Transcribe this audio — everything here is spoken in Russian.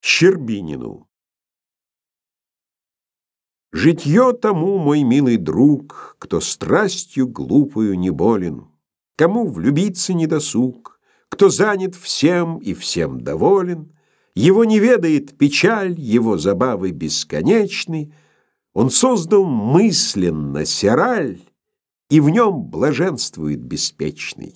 Щербинину Житье тому, мой милый друг, Кто страстью глупою не болен, Кому влюбиться не досуг, Кто занят всем и всем доволен, Его не ведает печаль, Его забавы бесконечны, Он создал мысленно сераль И в нем блаженствует беспечный.